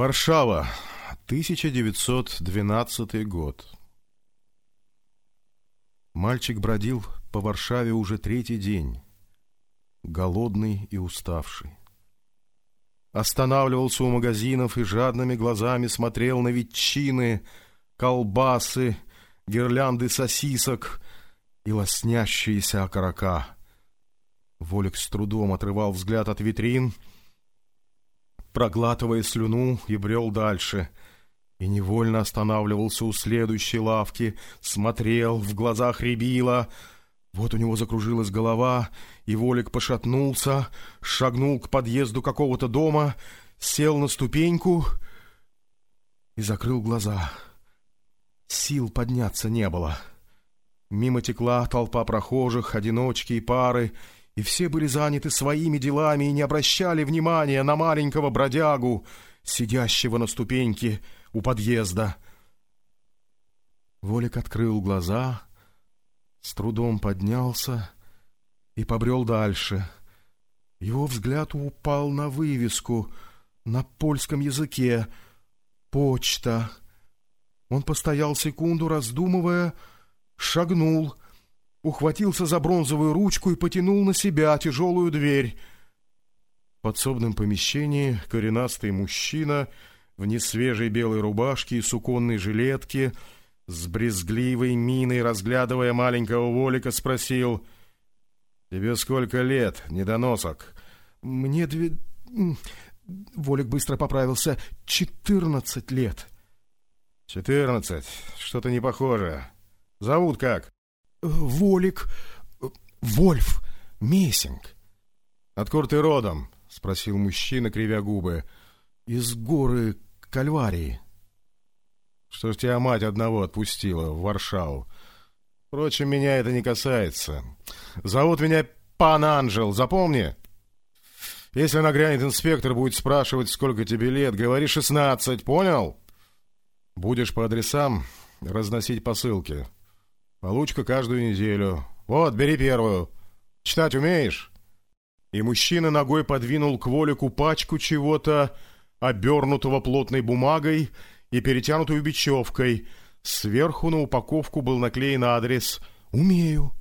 Варшава, 1912 год. Мальчик бродил по Варшаве уже третий день, голодный и уставший. Останавливался у магазинов и жадными глазами смотрел на ветчины, колбасы, гирлянды сосисок и лоснящиеся окорока. Волик с трудом отрывал взгляд от витрин — проглатывая слюну, и брел дальше. И невольно останавливался у следующей лавки, смотрел, в глазах рябило. Вот у него закружилась голова, и Волик пошатнулся, шагнул к подъезду какого-то дома, сел на ступеньку и закрыл глаза. Сил подняться не было. Мимо текла толпа прохожих, одиночки и пары, и все были заняты своими делами и не обращали внимания на маленького бродягу, сидящего на ступеньке у подъезда. Волик открыл глаза, с трудом поднялся и побрел дальше. Его взгляд упал на вывеску на польском языке «Почта». Он постоял секунду, раздумывая, шагнул — ухватился за бронзовую ручку и потянул на себя тяжелую дверь. В подсобном помещении коренастый мужчина в несвежей белой рубашке и суконной жилетке с брезгливой миной, разглядывая маленького Волика, спросил «Тебе сколько лет, недоносок?» «Мне две...» Волик быстро поправился. «Четырнадцать лет». «Четырнадцать? Что-то не похоже. Зовут как?» Волик... Вольф Мессинг. «Откуда ты родом?» — спросил мужчина, кривя губы. «Из горы Кальварии». «Что ж тебя мать одного отпустила в Варшаву?» «Впрочем, меня это не касается. Зовут меня Пан Анжел, запомни!» «Если нагрянет инспектор, будет спрашивать, сколько тебе лет, говори шестнадцать, понял?» «Будешь по адресам разносить посылки». Получка каждую неделю. Вот, бери первую. Читать умеешь?» И мужчина ногой подвинул к Волику пачку чего-то, обернутого плотной бумагой и перетянутую бечевкой. Сверху на упаковку был наклеен адрес «Умею».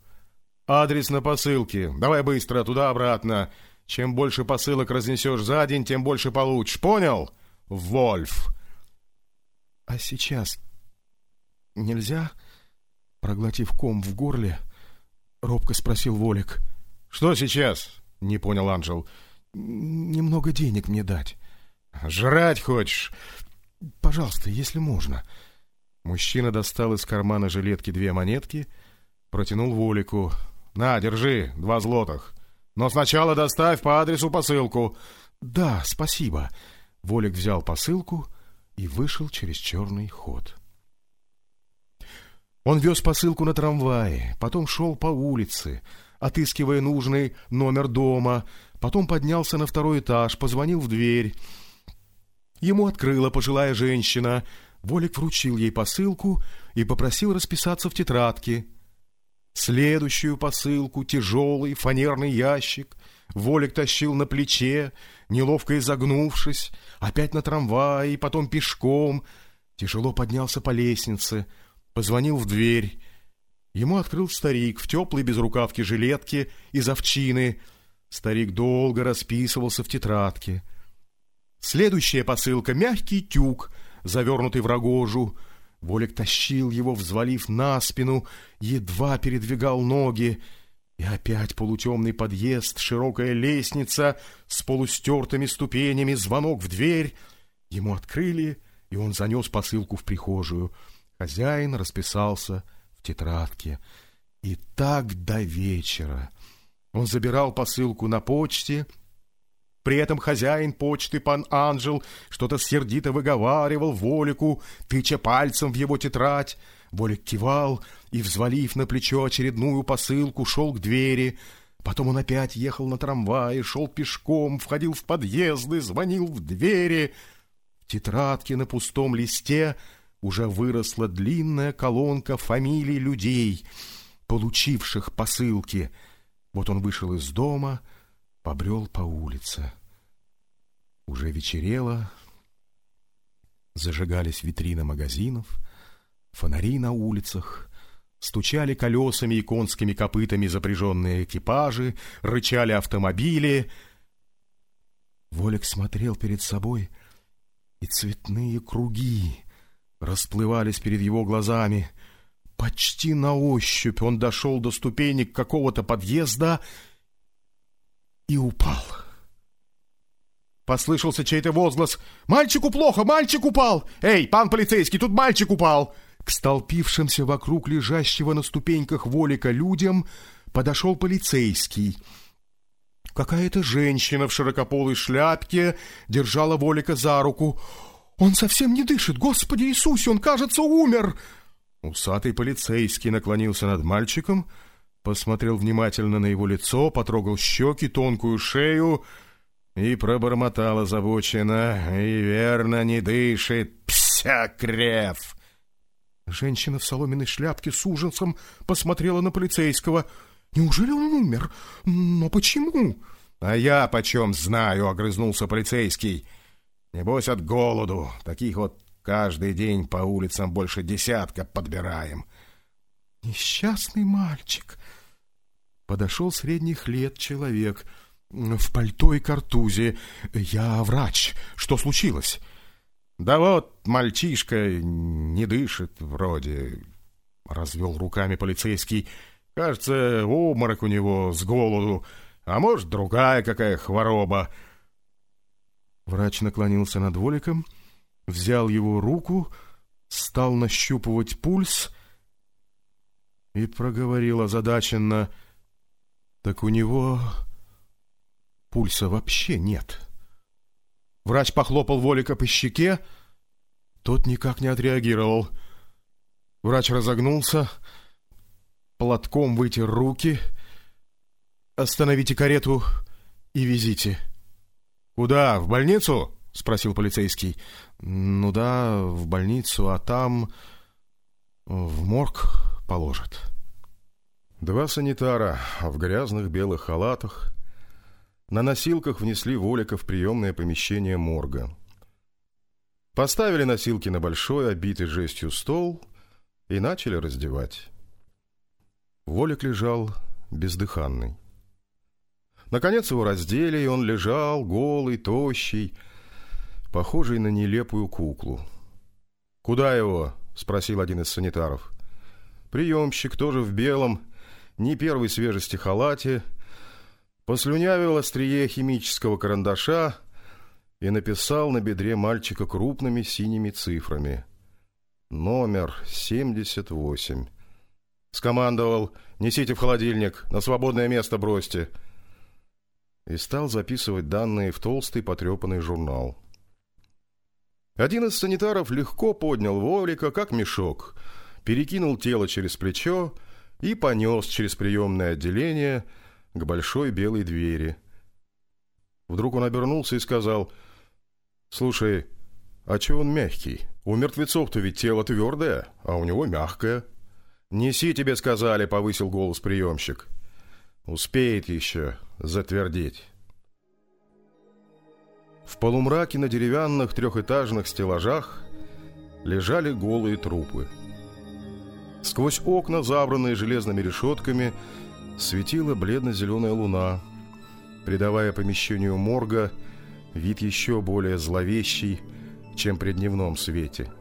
«Адрес на посылке. Давай быстро, туда-обратно. Чем больше посылок разнесешь за день, тем больше получишь. Понял? Вольф». «А сейчас нельзя?» Проглотив ком в горле, робко спросил Волик. «Что сейчас?» — не понял Анжел. «Немного денег мне дать». «Жрать хочешь?» «Пожалуйста, если можно». Мужчина достал из кармана жилетки две монетки, протянул Волику. «На, держи, два злотых. Но сначала доставь по адресу посылку». «Да, спасибо». Волик взял посылку и вышел через черный ход. Он вез посылку на трамвае, потом шел по улице, отыскивая нужный номер дома, потом поднялся на второй этаж, позвонил в дверь. Ему открыла пожилая женщина. Волик вручил ей посылку и попросил расписаться в тетрадке. Следующую посылку, тяжелый фанерный ящик, Волик тащил на плече, неловко изогнувшись, опять на трамвае, потом пешком. Тяжело поднялся по лестнице — Позвонил в дверь. Ему открыл старик в теплой безрукавке жилетке из овчины. Старик долго расписывался в тетрадке. Следующая посылка — мягкий тюк, завернутый в рогожу. Волик тащил его, взвалив на спину, едва передвигал ноги. И опять полутемный подъезд, широкая лестница с полустертыми ступенями, звонок в дверь. Ему открыли, и он занес посылку в прихожую — Хозяин расписался в тетрадке. И так до вечера. Он забирал посылку на почте. При этом хозяин почты, пан Анжел, что-то сердито выговаривал Волику, тыча пальцем в его тетрадь. Волик кивал и, взвалив на плечо очередную посылку, шел к двери. Потом он опять ехал на трамвае, шел пешком, входил в подъезды, звонил в двери. В тетрадке на пустом листе — уже выросла длинная колонка фамилий людей, получивших посылки. Вот он вышел из дома, побрел по улице. Уже вечерело, Зажигались витрины магазинов, фонари на улицах, стучали колесами и конскими копытами запряженные экипажи, рычали автомобили. Волик смотрел перед собой, и цветные круги расплывались перед его глазами. Почти на ощупь он дошел до ступенек какого-то подъезда и упал. Послышался чей-то возглас. «Мальчику плохо! Мальчик упал! Эй, пан полицейский, тут мальчик упал!» К столпившимся вокруг лежащего на ступеньках Волика людям подошел полицейский. Какая-то женщина в широкополой шляпке держала Волика за руку. «Он совсем не дышит! Господи Иисусе, он, кажется, умер!» Усатый полицейский наклонился над мальчиком, посмотрел внимательно на его лицо, потрогал щеки, тонкую шею — и пробормотал озабоченно. «И верно не дышит, псякрев!» Женщина в соломенной шляпке с ужасом посмотрела на полицейского. «Неужели он умер? Но почему?» «А я почем знаю?» — огрызнулся полицейский. «Небось от голоду. Таких вот каждый день по улицам больше десятка подбираем». «Несчастный мальчик!» Подошел средних лет человек — в пальто и картузе. Я врач. Что случилось? Да вот, мальчишка не дышит вроде. Развел руками полицейский. Кажется, обморок у него с голоду. А может, другая какая хвороба. Врач наклонился над Воликом, взял его руку, стал нащупывать пульс и проговорил озадаченно. Так у него Пульса вообще нет. Врач похлопал Волика по щеке. Тот никак не отреагировал. Врач разогнулся, платком вытер руки. «Остановите карету и везите». «Куда? В больницу?» — спросил полицейский. «Ну да, в больницу, а там в морг положат». Два санитара в грязных белых халатах на носилках внесли Волика в приемное помещение морга. Поставили носилки на большой, обитый жестью стол и начали раздевать. Волик лежал бездыханный. Наконец его раздели, и он лежал, голый, тощий, похожий на нелепую куклу. «Куда его?» — спросил один из санитаров. Приемщик, тоже в белом, не первой свежести халате — Послюнявил острие химического карандаша и написал на бедре мальчика крупными синими цифрами. Номер 78. Скомандовал «Несите в холодильник, на свободное место бросьте». И стал записывать данные в толстый потрепанный журнал. Один из санитаров легко поднял Волика, как мешок, перекинул тело через плечо и понес через приемное отделение – к большой белой двери. Вдруг он обернулся и сказал, «Слушай, а чего он мягкий? У мертвецов-то ведь тело твердое, а у него мягкое». «Неси, тебе сказали», — повысил голос приемщик. «Успеет еще затвердеть». В полумраке на деревянных трехэтажных стеллажах лежали голые трупы. Сквозь окна, забранные железными решетками, светила бледно-зеленая луна, придавая помещению морга вид еще более зловещий, чем при дневном свете.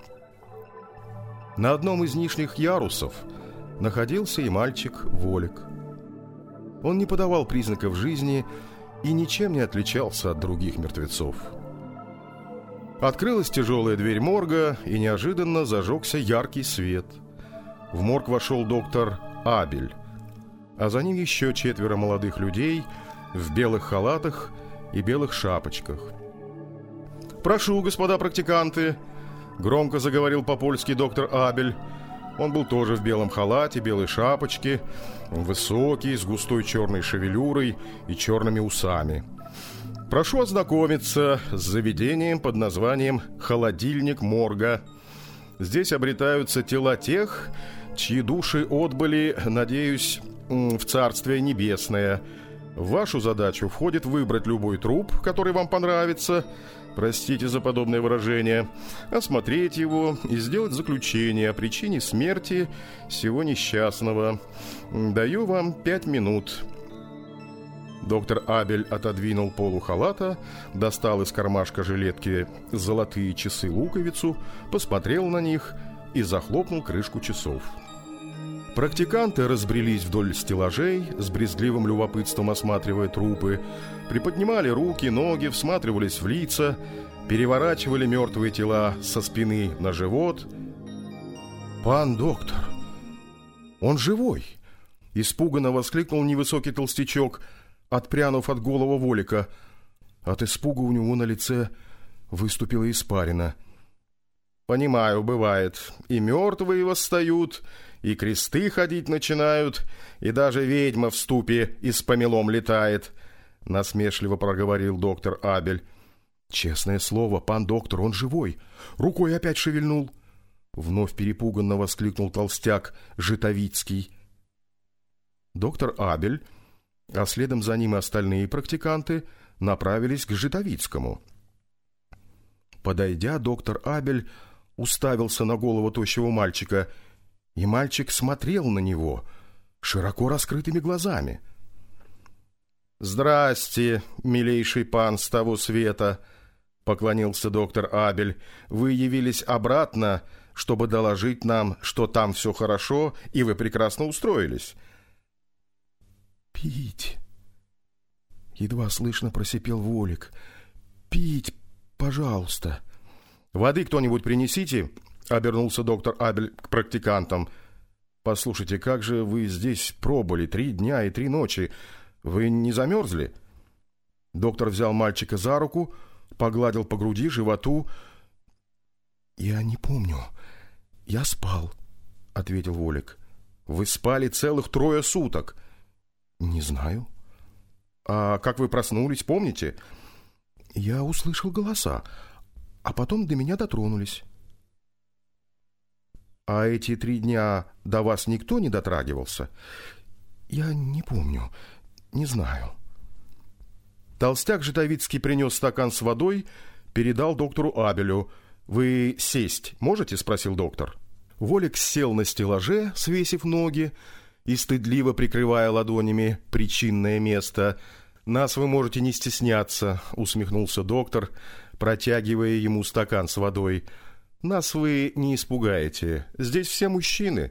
На одном из нижних ярусов находился и мальчик Волик. Он не подавал признаков жизни и ничем не отличался от других мертвецов. Открылась тяжелая дверь морга, и неожиданно зажегся яркий свет. В морг вошел доктор Абель – а за ним еще четверо молодых людей в белых халатах и белых шапочках. «Прошу, господа практиканты!» — громко заговорил по-польски доктор Абель. Он был тоже в белом халате, белой шапочке, высокий, с густой черной шевелюрой и черными усами. «Прошу ознакомиться с заведением под названием «Холодильник морга». Здесь обретаются тела тех, чьи души отбыли, надеюсь, в Царствие Небесное. В вашу задачу входит выбрать любой труп, который вам понравится, простите за подобное выражение, осмотреть его и сделать заключение о причине смерти всего несчастного. Даю вам пять минут». Доктор Абель отодвинул полу халата, достал из кармашка жилетки золотые часы-луковицу, посмотрел на них и захлопнул крышку часов. Практиканты разбрелись вдоль стеллажей, с брезгливым любопытством осматривая трупы, приподнимали руки, ноги, всматривались в лица, переворачивали мертвые тела со спины на живот. «Пан доктор, он живой!» — испуганно воскликнул невысокий толстячок, отпрянув от голого Волика. От испуга у него на лице выступила испарина. «Понимаю, бывает. И мертвые восстают, кресты ходить начинают, и даже ведьма в ступе и с помелом летает», — насмешливо проговорил доктор Абель. «Честное слово, пан доктор, он живой. Рукой опять шевельнул». Вновь перепуганно воскликнул толстяк Житовицкий. Доктор Абель, а следом за ним и остальные практиканты, направились к Житовицкому. Подойдя, доктор Абель уставился на голову тощего мальчика — и мальчик смотрел на него широко раскрытыми глазами. «Здрасте, милейший пан с того света!» — поклонился доктор Абель. «Вы явились обратно, чтобы доложить нам, что там все хорошо, и вы прекрасно устроились». «Пить!» — едва слышно просипел Волик. «Пить, пожалуйста!» «Воды кто-нибудь принесите!» — обернулся доктор Абель к практикантам. «Послушайте, как же вы здесь пробыли три дня и три ночи? Вы не замерзли?» Доктор взял мальчика за руку, погладил по груди, животу. «Я не помню. Я спал», — ответил Волик. «Вы спали целых трое суток?» «Не знаю». «А как вы проснулись, помните?» «Я услышал голоса, а потом до меня дотронулись». «А эти три дня до вас никто не дотрагивался?» «Я не помню, не знаю». Толстяк Житовицкий принес стакан с водой, передал доктору Абелю. «Вы сесть можете?» — спросил доктор. Волик сел на стеллаже, свесив ноги и стыдливо прикрывая ладонями причинное место. «Нас вы можете не стесняться», — усмехнулся доктор, протягивая ему стакан с водой. Нас вы не испугаете. Здесь все мужчины.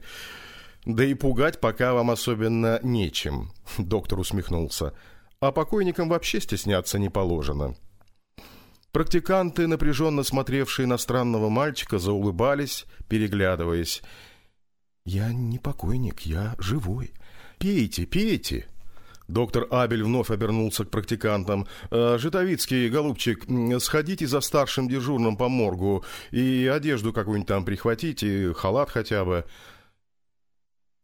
Да и пугать пока вам особенно нечем, доктор усмехнулся. А покойникам вообще стесняться не положено. Практиканты, напряженно смотревшие на странного мальчика, заулыбались, переглядываясь. «Я не покойник, я живой. Пейте, пейте!» Доктор Абель вновь обернулся к практикантам. «Э, «Житовицкий, голубчик, сходите за старшим дежурным по моргу и одежду какую-нибудь там прихватите, халат хотя бы».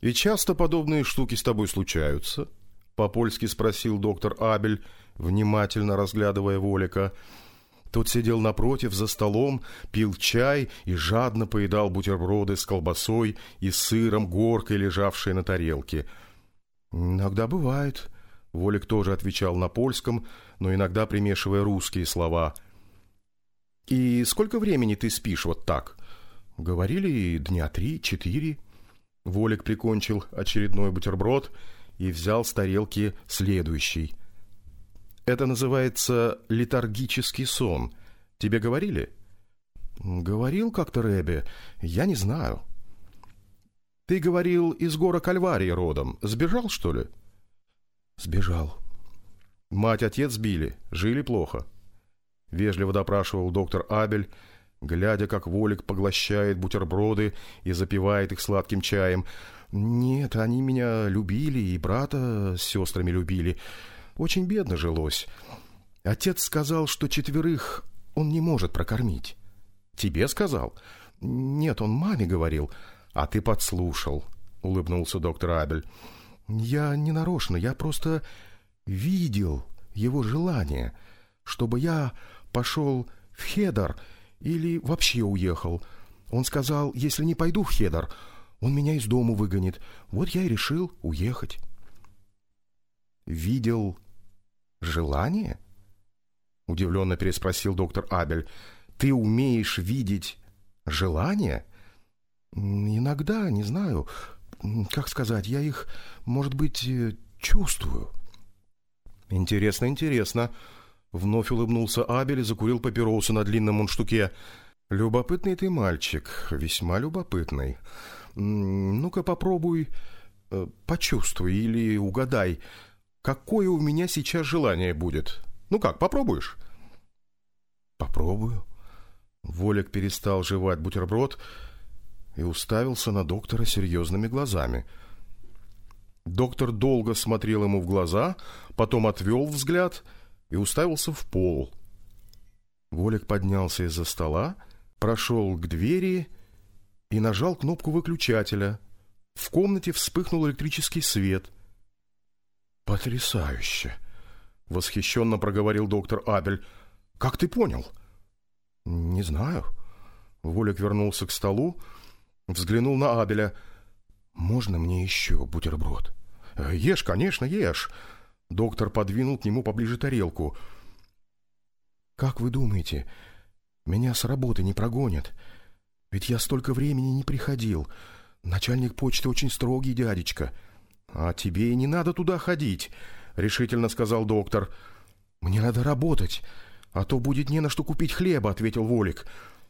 «И часто подобные штуки с тобой случаются?» — по-польски спросил доктор Абель, внимательно разглядывая Волика. Тот сидел напротив за столом, пил чай и жадно поедал бутерброды с колбасой и сыром, горкой, лежавшей на тарелке. «Иногда бывает», Волик тоже отвечал на польском, но иногда примешивая русские слова. «И сколько времени ты спишь вот так?» «Говорили, дня три-четыре». Волик прикончил очередной бутерброд и взял с тарелки следующий. «Это называется летаргический сон. Тебе говорили?» «Говорил как-то Рэбе. Я не знаю». «Ты говорил, из гора Кальварии родом. Сбежал, что ли?» Сбежал. Мать, отец били, жили плохо. Вежливо допрашивал доктор Абель, глядя, как Волик поглощает бутерброды и запивает их сладким чаем. Нет, они меня любили и брата с сестрами любили. Очень бедно жилось. Отец сказал, что четверых он не может прокормить. Тебе сказал? Нет, он маме говорил. А ты подслушал, улыбнулся доктор Абель. Я не нарочно, я просто видел его желание, чтобы я пошел в Хедар или вообще уехал. Он сказал, если не пойду в Хедар, он меня из дому выгонит. Вот я и решил уехать. Видел желание? — удивленно переспросил доктор Абель. «Ты умеешь видеть желания?» «Иногда, не знаю. Как сказать, я их, может быть, э, чувствую». «Интересно, интересно». Вновь улыбнулся Абель и закурил папиросу на длинном мундштуке. «Любопытный ты мальчик, весьма любопытный. Ну-ка попробуй, э, почувствуй или угадай, какое у меня сейчас желание будет. Ну как, попробуешь?» «Попробую». Волик перестал жевать бутерброд и уставился на доктора серьезными глазами. Доктор долго смотрел ему в глаза, потом отвел взгляд и уставился в пол. Волик поднялся из-за стола, прошел к двери и нажал кнопку выключателя. В комнате вспыхнул электрический свет. «Потрясающе!» — восхищенно проговорил доктор Абель. «Как ты понял?» «Не знаю». Волик вернулся к столу, взглянул на Абеля. «Можно мне еще бутерброд?» «Ешь, конечно, ешь!» Доктор подвинул к нему поближе тарелку. «Как вы думаете, меня с работы не прогонят? Ведь я столько времени не приходил. Начальник почты очень строгий дядечка». «А тебе и не надо туда ходить», — решительно сказал доктор. «Мне надо работать, а то будет не на что купить хлеба», — ответил Волик.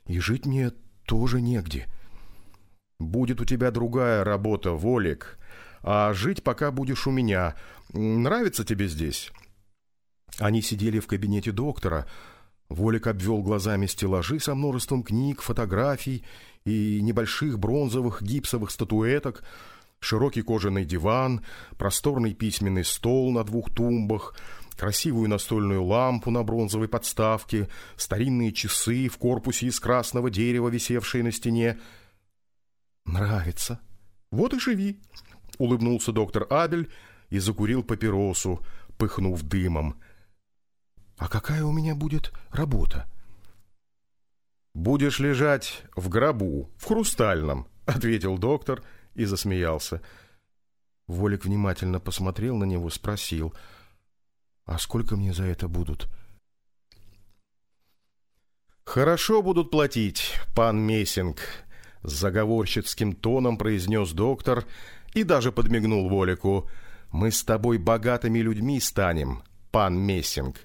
«И жить мне тоже негде». «Будет у тебя другая работа, Волик, а жить пока будешь у меня. Нравится тебе здесь?» Они сидели в кабинете доктора. Волик обвел глазами стеллажи со множеством книг, фотографий и небольших бронзовых гипсовых статуэток, широкий кожаный диван, просторный письменный стол на двух тумбах, красивую настольную лампу на бронзовой подставке, старинные часы в корпусе из красного дерева, висевшие на стене. «Нравится. Вот и живи», — улыбнулся доктор Абель и закурил папиросу, пыхнув дымом. «А какая у меня будет работа?» «Будешь лежать в гробу, в хрустальном», — ответил доктор и засмеялся. Волик внимательно посмотрел на него, спросил, «А сколько мне за это будут?» «Хорошо будут платить, пан Мессинг», — с заговорщицким тоном произнес доктор и даже подмигнул Волику. «Мы с тобой богатыми людьми станем, пан Мессинг».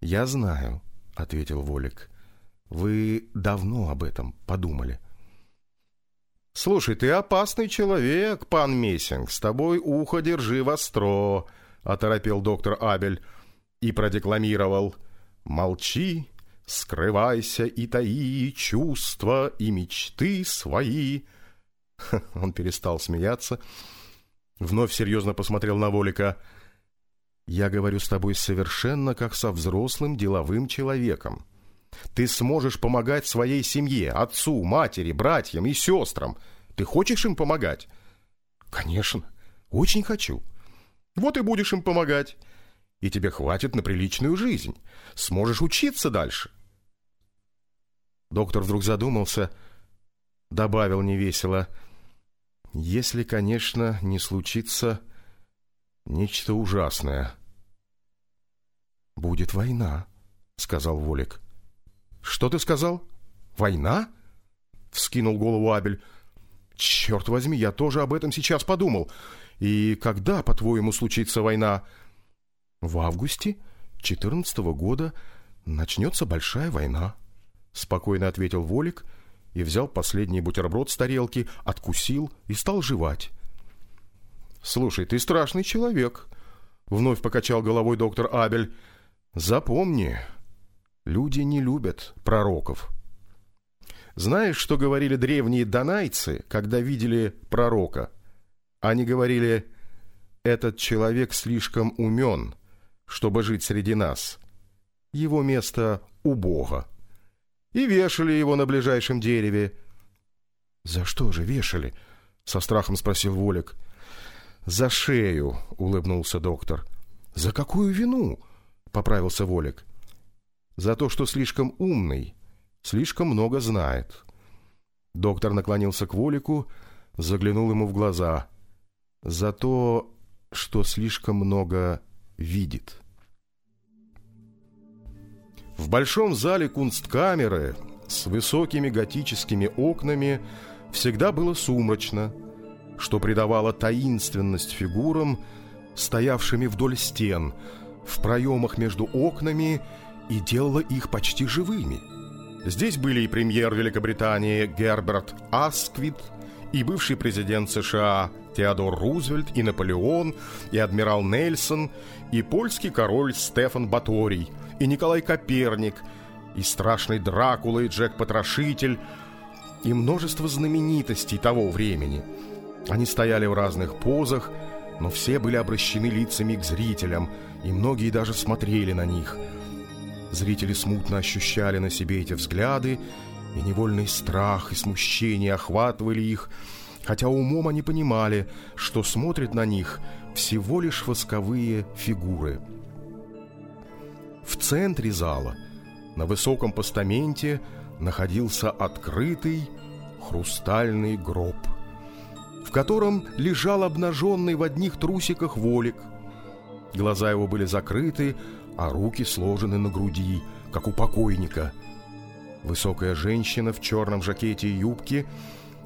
«Я знаю», — ответил Волик. «Вы давно об этом подумали». «Слушай, ты опасный человек, пан Мессинг. С тобой ухо держи востро», — оторопел доктор Абель и продекламировал. «Молчи, скрывайся и таи чувства и мечты свои». Он перестал смеяться, вновь серьезно посмотрел на Волика. «Я говорю с тобой совершенно как со взрослым деловым человеком. Ты сможешь помогать своей семье, отцу, матери, братьям и сестрам. Ты хочешь им помогать?» «Конечно, очень хочу». «Вот и будешь им помогать. И тебе хватит на приличную жизнь. Сможешь учиться дальше». Доктор вдруг задумался, добавил невесело – если, конечно, не случится нечто ужасное. «Будет война», — сказал Волик. «Что ты сказал? Война?» — вскинул голову Абель. «Черт возьми, я тоже об этом сейчас подумал. И когда, по-твоему, случится война?» «В августе 14 -го года начнется большая война», — спокойно ответил Волик и взял последний бутерброд с тарелки, откусил и стал жевать. «Слушай, ты страшный человек», — вновь покачал головой доктор Абель. «Запомни, люди не любят пророков». Знаешь, что говорили древние донайцы, когда видели пророка? Они говорили, этот человек слишком умен, чтобы жить среди нас. Его место у Бога и вешали его на ближайшем дереве. «За что же вешали?» — со страхом спросил Волик. «За шею», — улыбнулся доктор. «За какую вину?» — поправился Волик. «За то, что слишком умный, слишком много знает». Доктор наклонился к Волику, заглянул ему в глаза. «За то, что слишком много видит». В большом зале кунсткамеры с высокими готическими окнами всегда было сумрачно, что придавало таинственность фигурам, стоявшими вдоль стен, в проемах между окнами и делало их почти живыми. Здесь были и премьер Великобритании Герберт Асквит, и бывший президент США Теодор Рузвельт, и Наполеон, и адмирал Нельсон, и польский король Стефан Баторий, и Николай Коперник, и страшный Дракула, и Джек Потрошитель, и множество знаменитостей того времени. Они стояли в разных позах, но все были обращены лицами к зрителям, и многие даже смотрели на них. Зрители смутно ощущали на себе эти взгляды, и невольный страх и смущение охватывали их, хотя умом они понимали, что смотрят на них всего лишь восковые фигуры. В центре зала, на высоком постаменте, находился открытый хрустальный гроб – в котором лежал обнаженный в одних трусиках волик. Глаза его были закрыты, а руки сложены на груди, как у покойника. Высокая женщина в черном жакете и юбке,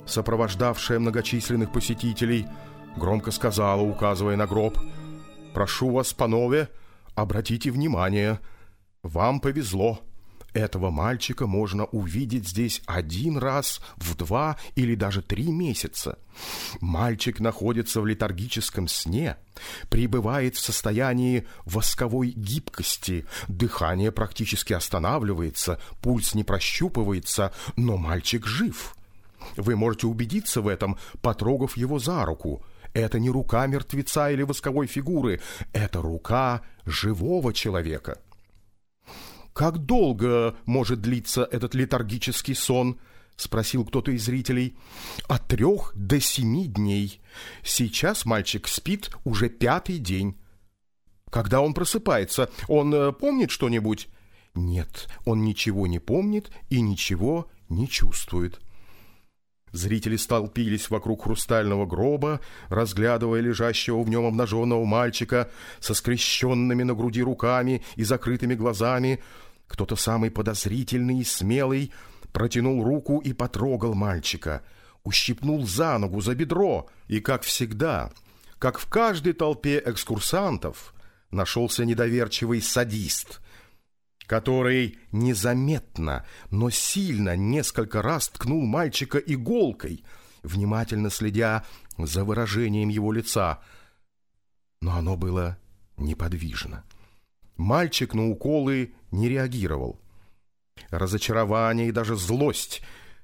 сопровождавшая многочисленных посетителей, громко сказала, указывая на гроб, «Прошу вас, панове, обратите внимание, вам повезло». Этого мальчика можно увидеть здесь один раз в два или даже три месяца. Мальчик находится в летаргическом сне, пребывает в состоянии восковой гибкости, дыхание практически останавливается, пульс не прощупывается, но мальчик жив. Вы можете убедиться в этом, потрогав его за руку. Это не рука мертвеца или восковой фигуры, это рука живого человека. «Как долго может длиться этот летаргический сон?» — спросил кто-то из зрителей. «От трех до семи дней. Сейчас мальчик спит уже пятый день». «Когда он просыпается, он э, помнит что-нибудь?» «Нет, он ничего не помнит и ничего не чувствует». Зрители столпились вокруг хрустального гроба, разглядывая лежащего в нем обнаженного мальчика со скрещенными на груди руками и закрытыми глазами. Кто-то самый подозрительный и смелый протянул руку и потрогал мальчика, ущипнул за ногу, за бедро, и, как всегда, как в каждой толпе экскурсантов, нашелся недоверчивый садист — который незаметно, но сильно несколько раз ткнул мальчика иголкой, внимательно следя за выражением его лица. Но оно было неподвижно. Мальчик на уколы не реагировал. Разочарование и даже злость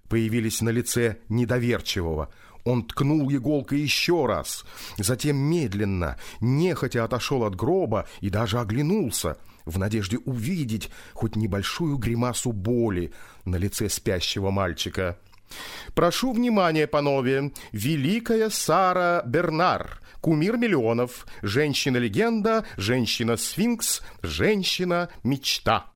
появились на лице недоверчивого. Он ткнул иголкой еще раз, затем медленно, нехотя отошел от гроба и даже оглянулся — в надежде увидеть хоть небольшую гримасу боли на лице спящего мальчика. «Прошу внимания, панове! Великая Сара Бернар, кумир миллионов, женщина-легенда, женщина-сфинкс, женщина-мечта!»